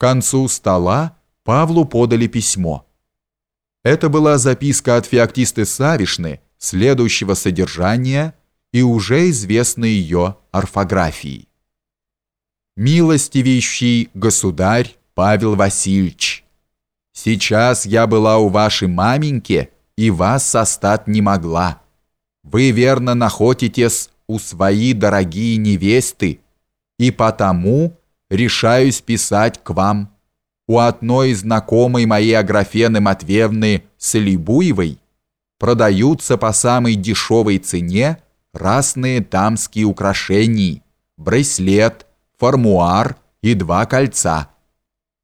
концу стола Павлу подали письмо. Это была записка от Феоктисты Савишны, следующего содержания и уже известной ее орфографии. «Милостивейший государь Павел Васильевич, сейчас я была у вашей маменьки и вас состать не могла. Вы верно находитесь у своей дорогие невесты, и потому решаюсь писать к вам. У одной знакомой моей Аграфены Матвеевны Солибуевой продаются по самой дешевой цене разные дамские украшения, браслет, фармуар и два кольца.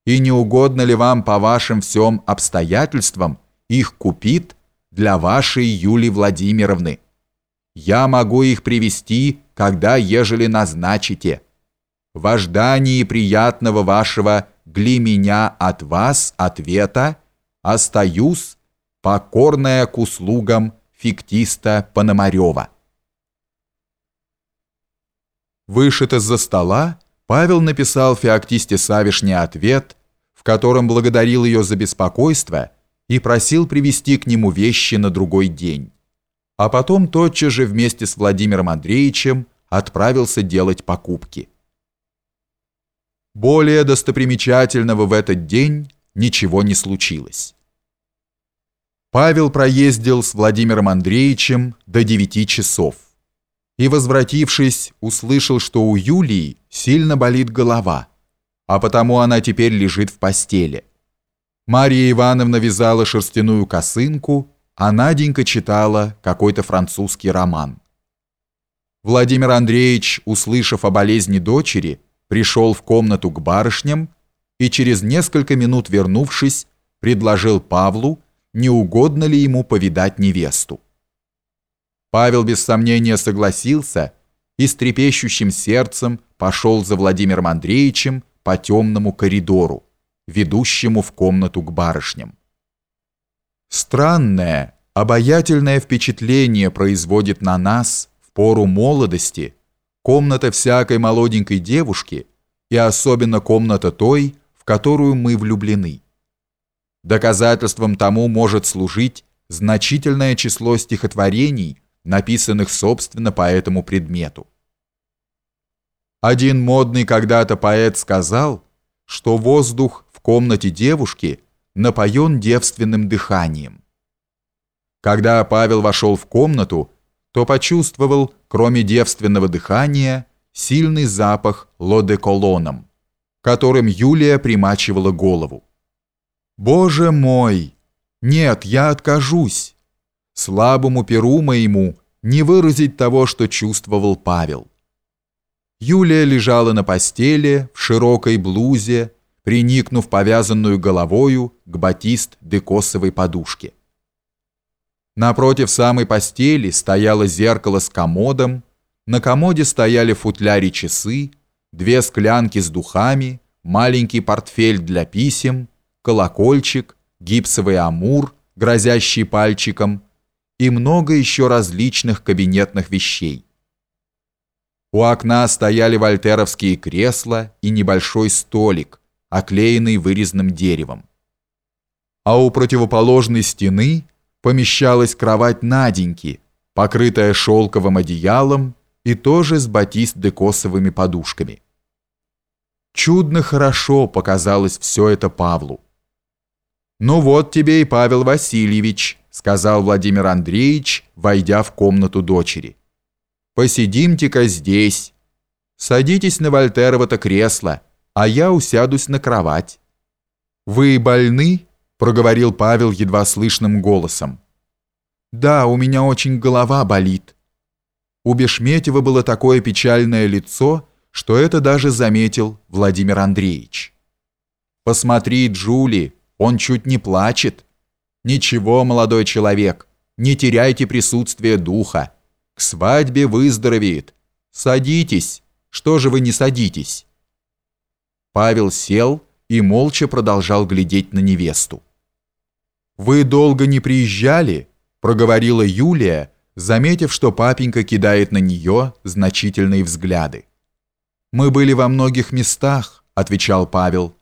И не угодно ли вам по вашим всем обстоятельствам их купить для вашей Юлии Владимировны? Я могу их привести, когда ежели назначите. В ожидании приятного вашего «гли меня от вас» ответа остаюсь, покорная к услугам фиктиста Пономарева. Вышед из-за стола, Павел написал Феоктисте Савишне ответ, в котором благодарил ее за беспокойство и просил привести к нему вещи на другой день. А потом тотчас же вместе с Владимиром Андреевичем отправился делать покупки. Более достопримечательного в этот день ничего не случилось. Павел проездил с Владимиром Андреевичем до 9 часов и, возвратившись, услышал, что у Юлии сильно болит голова, а потому она теперь лежит в постели. Мария Ивановна вязала шерстяную косынку, а Наденька читала какой-то французский роман. Владимир Андреевич, услышав о болезни дочери, пришел в комнату к барышням и через несколько минут вернувшись, предложил Павлу, не угодно ли ему повидать невесту. Павел без сомнения согласился и с трепещущим сердцем пошел за Владимиром Андреевичем по темному коридору, ведущему в комнату к барышням. Странное, обаятельное впечатление производит на нас в пору молодости комната всякой молоденькой девушки и особенно комната той, в которую мы влюблены. Доказательством тому может служить значительное число стихотворений, написанных собственно по этому предмету. Один модный когда-то поэт сказал, что воздух в комнате девушки напоен девственным дыханием. Когда Павел вошел в комнату, то почувствовал, кроме девственного дыхания, сильный запах лодеколоном, которым Юлия примачивала голову. «Боже мой! Нет, я откажусь! Слабому перу моему не выразить того, что чувствовал Павел». Юлия лежала на постели в широкой блузе, приникнув повязанную головою к батист-декосовой подушке. Напротив самой постели стояло зеркало с комодом, на комоде стояли футляри часы, две склянки с духами, маленький портфель для писем, колокольчик, гипсовый амур, грозящий пальчиком, и много еще различных кабинетных вещей. У окна стояли вольтеровские кресла и небольшой столик, оклеенный вырезанным деревом. А у противоположной стены – помещалась кровать Наденьки, покрытая шелковым одеялом и тоже с батист-декосовыми подушками. Чудно хорошо показалось все это Павлу. «Ну вот тебе и Павел Васильевич», — сказал Владимир Андреевич, войдя в комнату дочери. «Посидимте-ка здесь. Садитесь на Вольтерово-то кресло, а я усядусь на кровать». «Вы больны?» Проговорил Павел едва слышным голосом. «Да, у меня очень голова болит». У Бешметьева было такое печальное лицо, что это даже заметил Владимир Андреевич. «Посмотри, Джули, он чуть не плачет». «Ничего, молодой человек, не теряйте присутствие духа. К свадьбе выздоровеет. Садитесь. Что же вы не садитесь?» Павел сел и молча продолжал глядеть на невесту. «Вы долго не приезжали?» – проговорила Юлия, заметив, что папенька кидает на нее значительные взгляды. «Мы были во многих местах», – отвечал Павел,